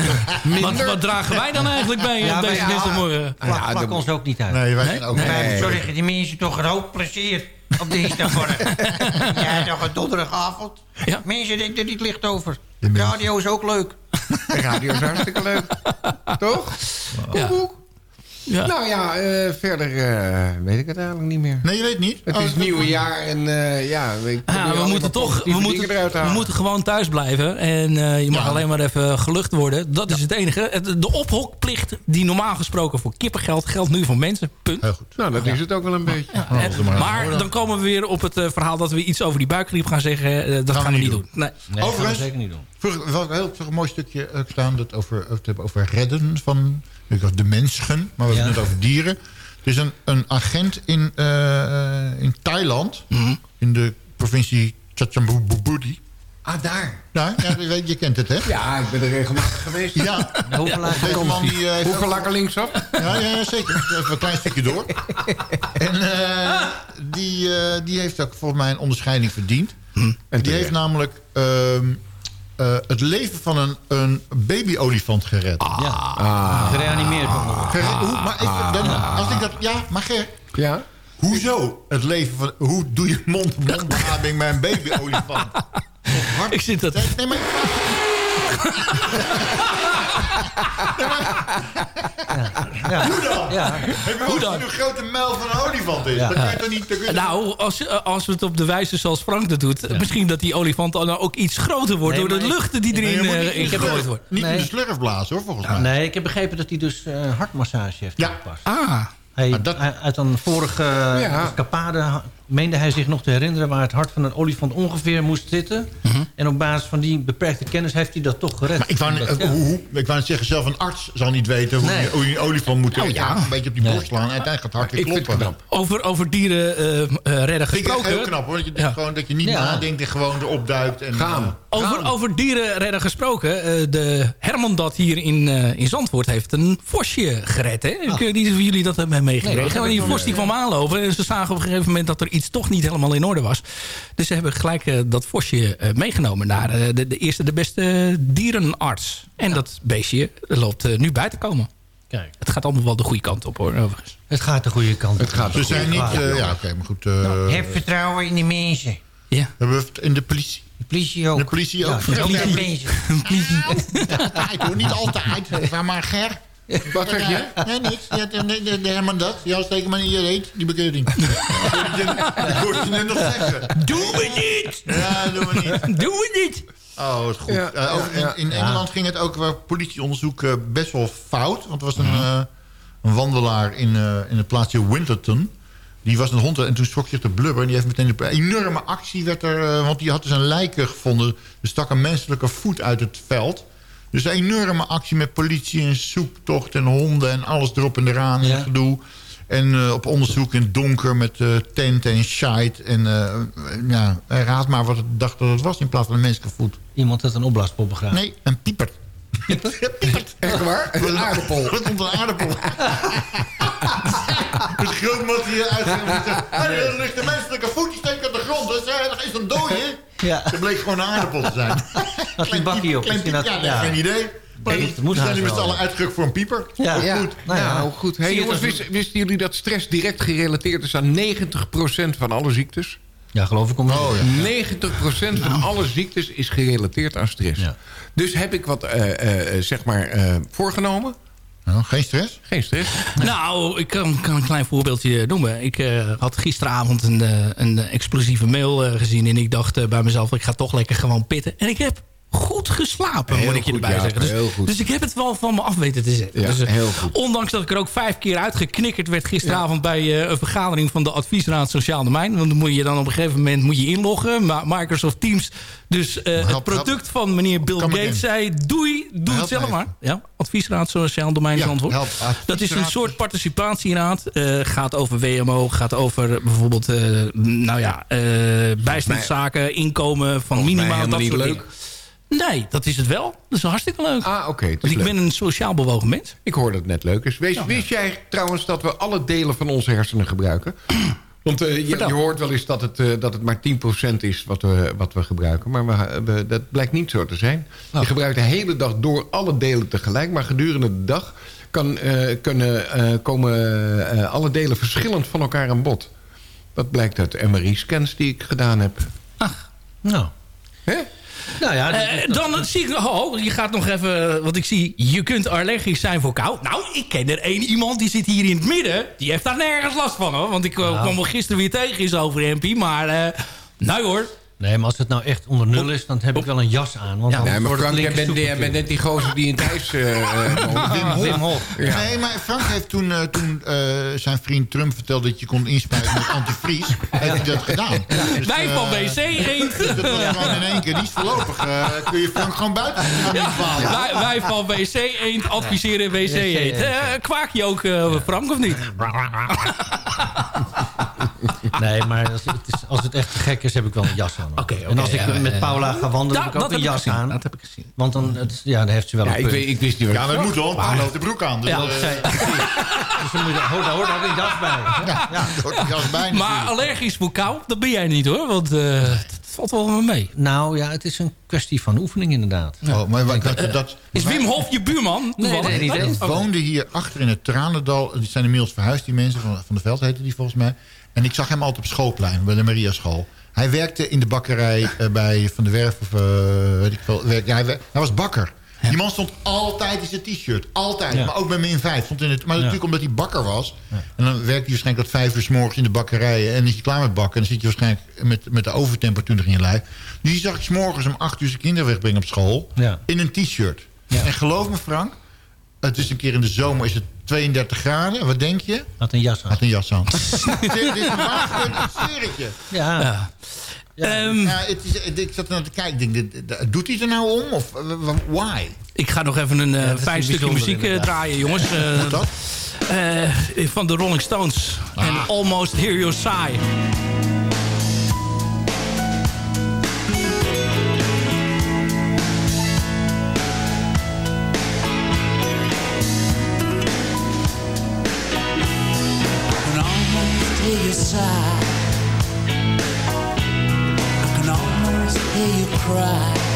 Wat, wat dragen wij dan eigenlijk bij Ja, op deze maar ja, dinsdagmorgen? Plak, Ja, plak dat- ons ook niet uit. Nee, wij zijn ook Nee, zeggen die mensen toch een hoop plezier op dinsdagmorgen. Jij toch een donderige avond? Ja. Mensen denken er niet licht over. De. Radio is ook leuk. De radio is hartstikke leuk. Toch? Ja. Ja. Nou ja, eh, verder eh, weet ik het eigenlijk niet meer. Nee, je weet niet. Het Oh, is het nieuwe jaar en eh, ja... Ik Ja, probeer we alleen moeten toch we moeten, we moeten gewoon thuis blijven. En eh, je mag Ja. alleen maar even gelucht worden. Dat is het enige. De ophokplicht die normaal gesproken voor kippen geldt... geldt nu voor mensen. Punt. Heel goed. Nou, dat is het ook wel een beetje. Oh, En- maar. maar dan komen we weer op het verhaal dat we iets over die buikgriep gaan zeggen. Dat gaan, we niet doen. Nee. Nee, dat gaan we Overigens- zeker niet doen. Vroeger wel heel toch een mooi stukje ook staan dat over, het hebben over redden van de mensen, maar we hebben Ja. het over dieren. Er is een, een agent in, eh, in Thailand, in de provincie Chachaburi. Ah, daar. Ja, ja, je, weet- je kent het, hè? Ja, ik ben er regelmatig geweest. Ja, eh, heeft Hoeveel ook- lakker linksaf? Ja, ja, ja, zeker. Even een klein stukje door. En eh, die, eh, die heeft ook volgens mij een onderscheiding verdiend. En Die heeft namelijk ehm, eh, het leven van een, een babyolifant gered. Ja. Ah. Gereanimeerd. Gered- hoe, maar ik, dan, als ik dat, ja, maar Ger, Ja? hoezo het leven van... Hoe doe je beademing bij een babyolifant? Ik zit dat... Nee, maar... Ja. Hoe dan? Ja. Hoe Hoe dan? dan? een grote muil van een olifant is? Ja. Dan kun je toch niet... dan kun je- Nou, als, eh, als we het op de wijze zoals Frank dat doet... misschien dat die olifant dan ook iets groter wordt... Nee, door de maar ik- lucht die erin niet in slurf- wordt. Niet in de slurf blazen, hoor, volgens mij. Nee, ik heb begrepen dat hij dus eh, hartmassage heeft Ja. toegepast. Ah, Hij, dat- uit een vorige ja. escapade ha- meende hij zich nog te herinneren... waar het hart van een olifant ongeveer moest zitten. En op basis van die beperkte kennis heeft hij dat toch gered. Maar ik wou, Dat- eh, ja. hoe, hoe- ik wou net zeggen, zelf een arts zal niet weten hoe, Nee. je, hoe je een olifant moet Oh, ja. Een beetje op die borst slaan. Uiteindelijk gaat het hart weer het kloppen. over, over dieren eh, redden Vind ik gesproken. heel knap hoor. Dat je, Ja. gewoon, dat je niet nadenkt en gewoon erop duikt. En, Gaan. Over, over dierenredden gesproken. eh, de Herman dat hier in, in Zandvoort heeft een vosje gered. Hè? Ik weet niet of jullie dat hebben meegekregen. Nee, die vos die kwam aanlopen. En ze zagen op een gegeven moment dat er iets toch niet helemaal in orde was. Dus ze hebben gelijk eh, dat vosje eh, meegenomen naar eh, de, de eerste de beste dierenarts. En dat beestje loopt nu bij te komen. Kijk, Het gaat allemaal wel de goede kant op hoor. Overigens. het gaat de goede kant op. Het gaat Ze zijn niet... eh, ja, oké, maar goed. eh, Heb vertrouwen in de mensen. Ja. hebben we het in de politie? De politie ook. De politie ook? Ja, Vertel de mensen. Ik hoor niet altijd. Vraag maar Ger. Wat zeg je? Nee, niks. Ja, de, de Herman dat. Ja, steek maar in je reet, die bekeuring. Ik hoorde je net nog zeggen. Doen we niet! Ja, doen we niet. Doen we niet! Oh, wat goed. Ja, Eh, ja, in, in Engeland ging het ook waar politieonderzoek eh, best wel fout. Want er was een, eh, een wandelaar in, eh, in het plaatsje Winterton. Die was een hond en toen schrok zich de blubber. En die heeft meteen een enorme actie. Werd er, want die had dus een lijken gevonden. Er stak een menselijke voet uit het veld. Dus een enorme actie met politie en zoektocht en honden en alles erop en eraan en Ja. gedoe. En eh, op onderzoek in het donker met eh tenten en shite. En eh, ja, raad maar wat het dacht dat het was in plaats van een menselijke voet. Iemand had een opblaaspop begraven. Nee, een pieper. piepert. Echt waar? Een aardappel. Wat komt een aardappel? Het groot mat hier uitgegeven. Er ligt een menselijke voet, die steekt uit de grond. Dat is, eh, dat is een dooie. Ja. Het bleek gewoon een aardappel te zijn. Had hij een bakkie op. Klein had- ja, ja. geen idee. Maar Nee, we dat zijn nu met z'n allen voor een pieper. Ja. Goed. Nou Nou ja. goed. Hey, jongens, dat- wisten, wisten jullie dat stress direct gerelateerd is aan 90% van alle ziektes? Ja, geloof ik. Om Oh, ja. 90% van alle ziektes is gerelateerd aan stress. Ja. Dus heb ik wat, eh, eh, zeg maar, eh, voorgenomen. Nou, geen stress? Geen stress. Nou, ik kan, kan een klein voorbeeldje noemen. Ik eh, had gisteravond een, eh, een explosieve mail eh, gezien. En ik dacht eh, bij mezelf, ik ga toch lekker gewoon pitten. En ik heb goed geslapen, Heel moet ik je goed, erbij ja, zeggen. Dus, dus ik heb het wel van me af weten te zetten. Ja, dus, eh, heel goed. Ondanks dat ik er ook vijf keer uitgeknikkerd werd gisteravond... bij eh, een vergadering van de adviesraad Sociaal Domein. Want dan moet je dan op een gegeven moment moet je inloggen. Maar Microsoft Teams, dus eh, het product van meneer Bill Gates zei... doei, doe Help het zelf maar. Ja, adviesraad Sociaal Domein Ja, antwoord. help, Dat is een soort participatieraad. gaat over WMO, gaat over bijvoorbeeld nou ja, bijstandszaken, inkomen van minimaal dat soort leuk. dingen. Nee, dat is het wel. Dat is hartstikke leuk. Ah, oké. Want ik leuk. ben een sociaal bewogen mens. Ik hoor dat het net leuk is. Wees, Wist jij trouwens dat we alle delen van onze hersenen gebruiken? Want eh, je, je hoort wel eens dat het, eh, dat het maar 10% is wat we, wat we gebruiken. Maar we, we- dat blijkt niet zo te zijn. Oh. Je gebruikt de hele dag door alle delen tegelijk. Maar gedurende de dag kan, eh, kunnen, komen alle delen verschillend van elkaar aan bod. Dat blijkt uit MRI-scans die ik gedaan heb. Nou. Hè? Nou ja, dat- Eh, dat- dan zie ik, oh, je gaat nog even, want ik zie, je kunt allergisch zijn voor kou. Nou, ik ken er één iemand, die zit hier in het midden. Die heeft daar nergens last van, hoor. Want ik eh, kwam hem gisteren weer tegen in zo'n overhempie. Maar, nou hoor. Nee, maar als het nou echt onder nul is, dan heb ik wel een jas aan. Want Ja, Nee, maar wordt het Frank, jij bent, jij soepapje. bent net die gozer die in het ijs... eh, eh. Wim Hof. Ja. Nee, maar Frank heeft toen, eh, toen eh, zijn vriend Trump vertelde dat je kon inspuiten met antivries. Heeft hij dat gedaan. Dus, Wij van WC eend. Dat was gewoon in één keer. Die is voorlopig. eh, kun je Frank gewoon buiten Ja, niet wij, wij van WC eend adviseren WC eend. Kwaak je ook, eh, Frank, of niet? Nee, maar als het, is- als het echt te gek is, heb ik wel een jas aan. Oké, en als ik met Paula ga wandelen, dat- heb ik ook dat een ik jas gezien, aan. dat heb ik gezien. Want dan, het, ja, dan heeft ze wel Ja, een ik, punt. weet, ik wist niet wat Ja, dat moet wel. Paula heeft de broek aan. Dus, Ja. eh, Zij- dus dan moet je, hoor, daar hoort ook een jas bij. ja, ja, dat hoort jas bij Maar allergisch voor kou, dat ben jij niet hoor. Want eh, het valt wel wel mee. Nou ja, het is een kwestie van oefening inderdaad. Oh, maar wat- dat, dat, Is Wim Hof je buurman? Nee, nee, niet Ik woonde hier achter in het Tranendal. Die zijn inmiddels verhuisd, die mensen. Van, van de Veld heette die volgens mij. En ik zag hem altijd op schoolplein, bij de Maria School. Hij werkte in de bakkerij eh, bij Van der Werf. Of, eh, weet ik veel, werk, ja, hij, was bakker. Die man stond altijd in zijn t-shirt. Altijd. Ja. Maar ook bij min 5. Stond in het, maar Ja. natuurlijk omdat hij bakker was. En dan werkte hij waarschijnlijk tot vijf uur s morgens in de bakkerij. En is hij klaar met bakken. En dan zit je waarschijnlijk met, met de overtemperatuur nog in je lijf. Dus die zag ik s morgens om acht uur zijn kinderen wegbrengen op school. In een t-shirt. En geloof me Frank. Het is een keer in de zomer is het 32 graden. Wat denk je? Had een jas aan. Had een jas aan. dit is een waarschuwing. Ja. Ja. Ehm, Ja, het is, ik zat er naar te kijken. Denk, doet hij er nou om? Of eh, why? Ik ga nog even een eh, fijn stukje muziek eh, inderdaad. draaien, jongens. Eh, Wat dat? eh, van de Rolling Stones. En Almost Hear Your Sigh. I can almost hear you cry.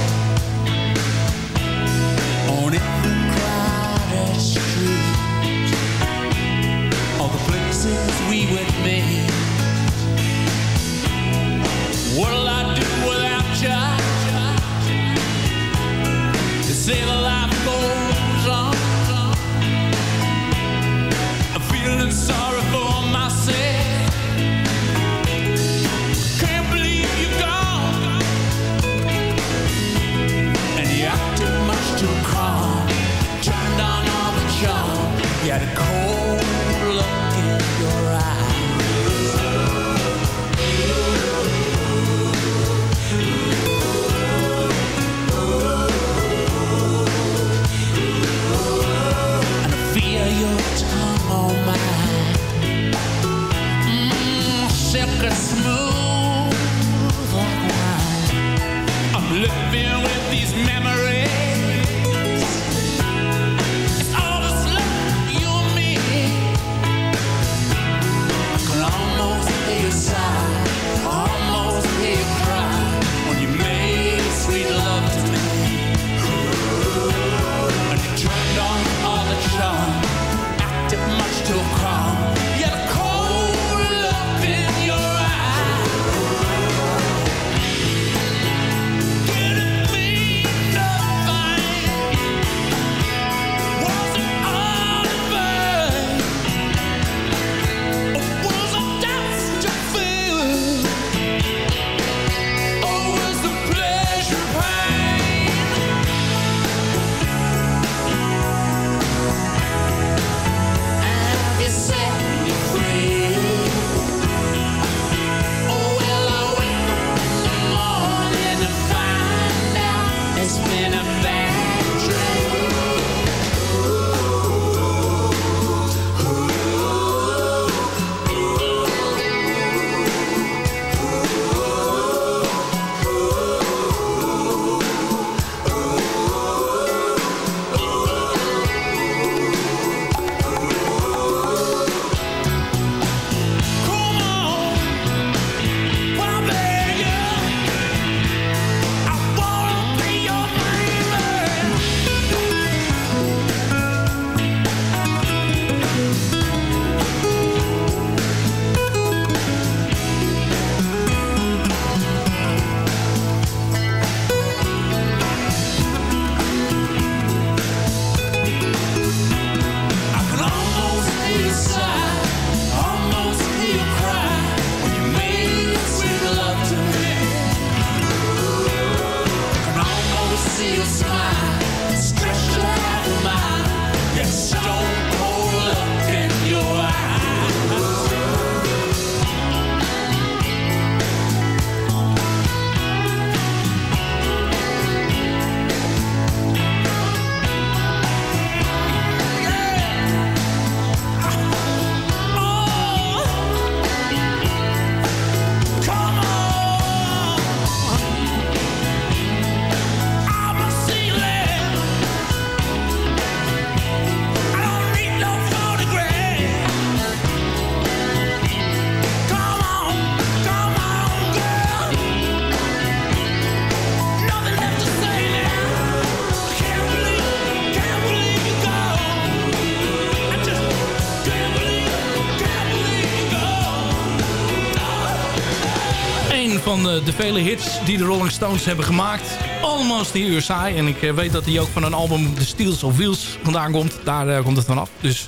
Vele hits die de Rolling Stones hebben gemaakt. Almost the uur saai. En ik eh, weet dat hij ook van een album The Steels of Wheels vandaan komt. Daar eh, komt het vanaf. Dus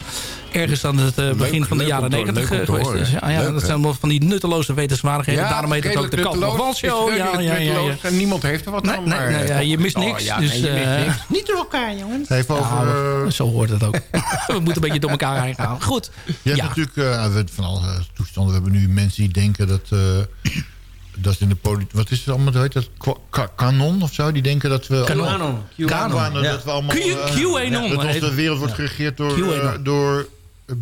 ergens aan het eh, begin van de jaren om te horen, 90 leuk om te geweest. is. Ja, ja, Leuk, dat zijn wel van die nutteloze wetenswaardigheden. Ja, Daarom heet het ook de nutteloos. Show. Ja, ja, ja, ja, nutteloos En niemand heeft er wat Nee, aan. nee, maar, nee, ja, je mist oh, niks. ja, dus, nee, je mist eh, niks. Niet door elkaar, jongens. Even over... Ja, zo hoort het ook. We moeten een beetje door elkaar heen gaan. Goed. Je hebt natuurlijk eh, van alle toestanden. We hebben nu mensen die denken dat... dat is in de politiek... Wat is het allemaal? Heet dat? Kanon of zo? Die denken dat we... Kanon. Kanon. Dat we allemaal... Q- eh, QAnon Dat onze wereld wordt geregeerd door... Eh, door eh,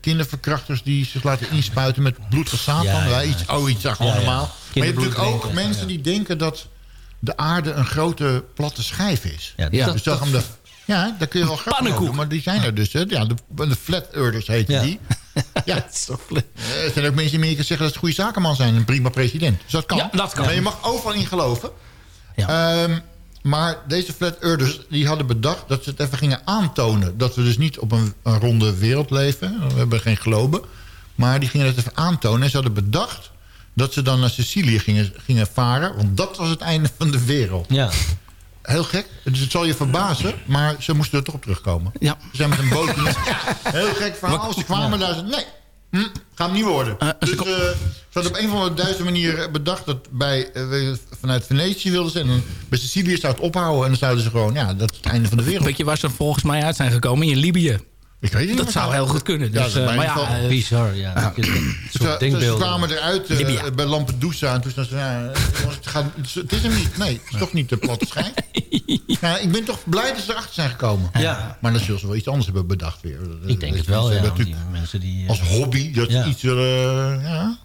kinderverkrachters die zich laten inspuiten met bloed van Satan. Ja, iets, oh, iets zag gewoon Ja, ja. normaal. Maar je hebt natuurlijk ook drinken, mensen ja. die denken dat de aarde een grote platte schijf is. Ja, dus dat, dat- om de, ja, daar kun je wel grappig over Maar die zijn er dus. Hè. Ja, de, de flat earthers heten Ja. die. Ja, Eh, er zijn ook mensen in Amerika die zeggen dat ze goede zakenman zijn. Een prima president. Dus dat kan. Ja, dat kan. Maar je mag overal in geloven. Ja. Ehm, maar deze flat earthers die hadden bedacht dat ze het even gingen aantonen. Dat we dus niet op een, een ronde wereld leven. We hebben geen globe. Maar die gingen het even aantonen. En ze hadden bedacht dat ze dan naar Sicilië gingen, gingen varen. Want dat was het einde van de wereld. Ja. Heel gek. Dus het zal je verbazen. Maar ze moesten er toch op terugkomen. Ja. Ze zijn met een bootje. Heel gek verhaal. Ze kwamen daar. Nee, hm, gaat hem niet worden. Eh, dus ze kom- ze hadden op een of andere duizende manier bedacht... dat bij, eh, vanuit Venetië wilden ze... en bij Sicilië zou het ophouden. En dan zouden ze gewoon... ja, dat is het einde van de wereld. Weet je waar ze volgens mij uit zijn gekomen? In Libië. Ik weet het niet Dat zou heel goed kunnen. Ja, Dus, dat is eh, in maar ja, eh, Bizar, ja. Ze, ze kwamen eruit eh, bij Lampedusa. En toen zeiden ze, ja, jongens, het, gaat, het is hem niet. Nee, het is toch niet de platte schijf. ja, ik ben toch blij dat ze erachter zijn gekomen. Ja. Maar dan zullen ze wel iets anders hebben bedacht weer. Ik denk het wel, ja. Die mensen die... Als hobby, dat Ja. ze iets willen... ja.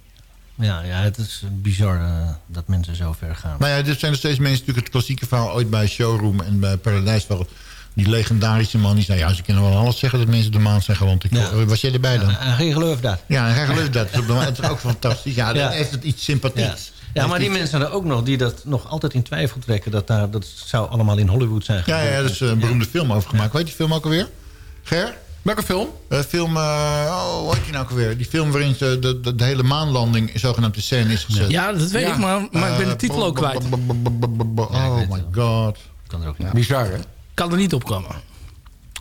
Ja, ja, het is bizar dat mensen zo ver gaan. Maar ja, dit zijn er steeds mensen natuurlijk het klassieke verhaal... ooit bij Showroom en bij Paradijsveld. Die legendarische man die zei... ja, ze kunnen wel alles zeggen dat mensen de maan zijn geland. Ik, Ja. Was jij erbij dan? En geen geloof dat. Ja, en hij gelooft dat. Het is is ook fantastisch. Ja, dan Ja. heeft het iets Ja. sympathieks. ja, maar die mensen er ook nog die dat nog altijd in twijfel trekken. Dat, daar, dat zou allemaal in Hollywood zijn Ja, gebeurd. ja, er is een beroemde film over gemaakt. Weet je die film ook alweer? Ger? Welke film? Eh film, eh, oh, heet die nou ook alweer? Die film waarin ze de, de, de hele maanlanding zogenaamd de scène is gezet. ja, dat weet Ja. ik, maar, maar ik ben de Eh, titel ook kwijt. Oh my god. Kan er ook niet. Bizar, hè? Kan er niet op komen.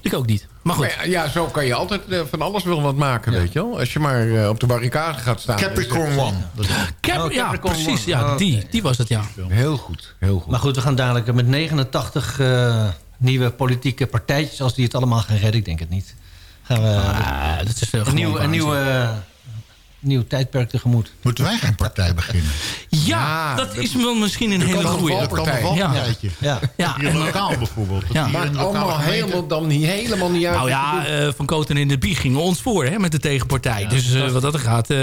Ik ook niet. Maar goed. Maar ja, ja, zo kan je altijd eh, van alles wel wat maken, weet je wel. Als je maar eh, op de barricade gaat staan. Capricorn One. Dat is- Cap, Oh, ja, Capricorn precies. One. Ja, Oh, die, die was het, ja. Heel goed, heel goed. Maar goed, we gaan dadelijk met 89 eh, nieuwe politieke partijtjes... als die het allemaal gaan redden, ik denk het niet. Gaan we Ah, dat is een, nieuw, een waanzin. Nieuw, tijdperk tegemoet. Moeten wij geen partij beginnen? Ja, Ja, dat dat- is wel misschien een hele Dat kan partij. een Ja. tijdje. Ja. Ja, Hier en- lokaal bijvoorbeeld. Ja. Maakt allemaal helemaal, dan niet, helemaal niet uit. Nou ja, eh, Van Koten in de Bieg gingen ons voor hè, met de tegenpartij. dus eh, wat dat er gaat... eh,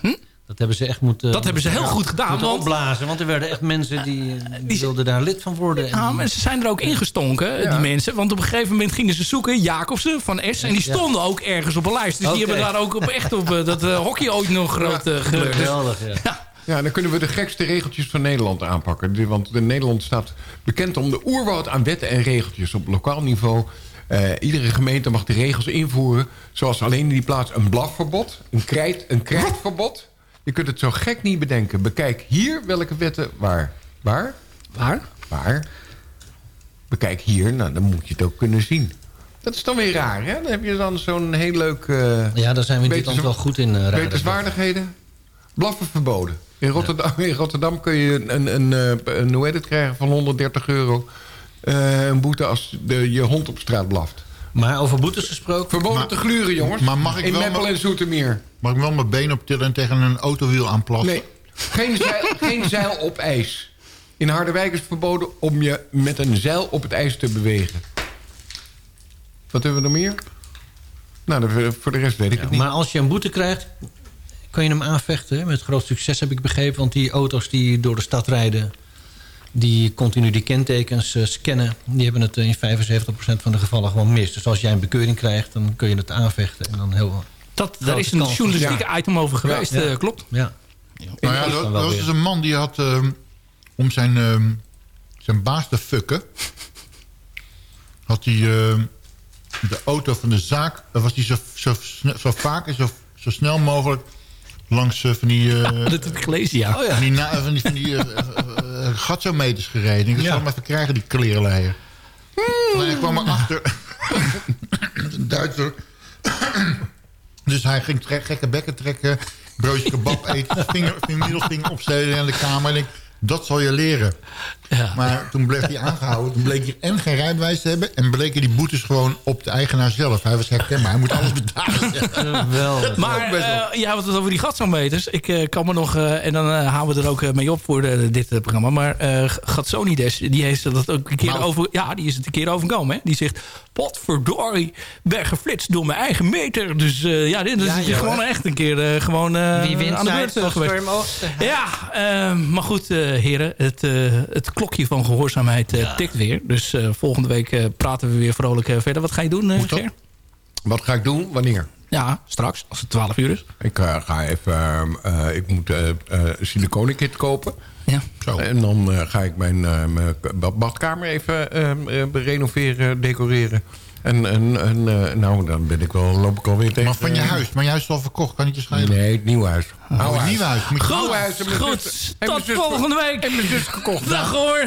hm? Dat hebben ze echt moeten... Dat hebben ze heel goed gedaan, Moeten want- opblazen, want er werden echt mensen die, die wilden daar lid van worden. En Ja, die- maar ze zijn er ook ingestonken, Ja. die mensen. Want op een gegeven moment gingen ze zoeken, Jacobsen van S. En die stonden ook ergens op een lijst. Dus die hebben daar ook op, echt op eh, dat eh, hockey ooit nog groot uh. Dus- Geweldig, ja. Ja, dan kunnen we de gekste regeltjes van Nederland aanpakken. Want de Nederland staat bekend om de oerwoud aan wetten en regeltjes op lokaal niveau. Eh, iedere gemeente mag de regels invoeren. Zoals alleen in die plaats een blafverbod, een, krijt, een krijtverbod. Je kunt het zo gek niet bedenken. Bekijk hier welke wetten waar. Waar? Waar? Waar? Bekijk hier, nou dan moet je het ook kunnen zien. Dat is dan weer raar, hè? Dan heb je dan zo'n heel leuk... eh, Ja, daar zijn we in dit wetens- land wel goed in. Uh, Wetenswaardigheden? Blaffen verboden. In Rotterdam, in Rotterdam kun je een, een, eh, een, hoe heet het krijgen van 130 euro. eh, een boete als de, je hond op straat blaft. Maar over boetes gesproken... Verboden Maar- te gluren, jongens. maar mag ik in wel Meppel en Zoetermeer. Mag ik wel mijn been optillen en tegen een autowiel aanplassen? Nee, geen zeil, geen zeil op ijs. In Harderwijk is het verboden om je met een zeil op het ijs te bewegen. Wat hebben we nog meer? Nou, voor de rest weet ik het niet. Maar als je een boete krijgt, kan je hem aanvechten. hè? Met groot succes heb ik begrepen. Want die auto's die door de stad rijden... die continu die kentekens eh, scannen... die hebben het in 75% van de gevallen gewoon mis. Dus als jij een bekeuring krijgt, dan kun je het aanvechten. En dan heel... Dat, daar is een journalistieke Ja. item over geweest, Ja. eh, klopt. Ja. Nou Dat ja, wel was dus een man die had... ehm, om zijn, ehm, zijn baas te fucken... had hij ehm, de auto van de zaak... daar was hij zo, zo, zo vaak en zo, zo snel mogelijk... langs eh, van die... eh, Dat heb ik gelezen, ja. Van die, na- van die, van die eh, eh, eh, gatsometers gereden. Ik zal hem even krijgen, die klerenleier. Maar hij kwam erachter... een Duitser. Dus hij ging tre- gekke bekken trekken. Broodje kebab eten. Vinger, vinger, middelvinger opsteken in de kamer. En ik, dat zal je leren. Maar toen bleef hij aangehouden. Toen bleek hij en geen rijbewijs te hebben... en bleken die boetes gewoon op de eigenaar zelf. Hij was herkenbaar. Hij moet alles betalen. Wel. Maar eh je had het over die gatsometers. Ik eh, kan me nog, eh, en dan eh, houden we er ook mee op voor de- dit programma. Maar eh Gatsonides, die heeft dat ook een keer Nou. over... Ja, die is het een keer overkomen. Hè? Die zegt, potverdorie, ben geflitst door mijn eigen meter. Dus eh, ja, dit, dan Ja, zit je joh, gewoon hè? echt een keer eh, gewoon eh, Wie wint aan de beurt geweest. Ja, eh, maar goed, eh, heren. Het, eh, het klokje van gehoorzaamheid eh, tikt weer. Dus eh, volgende week eh, praten we weer vrolijk verder. Wat ga je doen, Ger? Wat ga ik doen? Wanneer? Ja, straks, als het 12 uur is. Ik ga even... eh, ik moet eh siliconenkit kopen. Ja. En dan ga ik mijn, mijn bad- badkamer even eh, eh, renoveren, decoreren. En, en, en eh, nou, dan ben ik wel, loop ik alweer tegen... Maar van je huis. Maar je huis is al verkocht. Kan niet je schelen. Nee, het nieuwe huis. Oh, het nieuwe huis. Moet je- Goed, Oude huis en goed. zus- en Tot volgende week. En mijn zus gekocht. Dag hoor.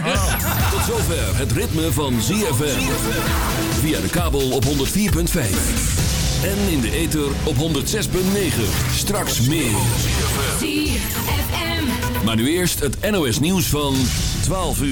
Tot zover het ritme van ZFM. Via de kabel op 104.5. En in de ether op 106.9. Straks meer. Maar nu eerst het NOS nieuws van 12 uur.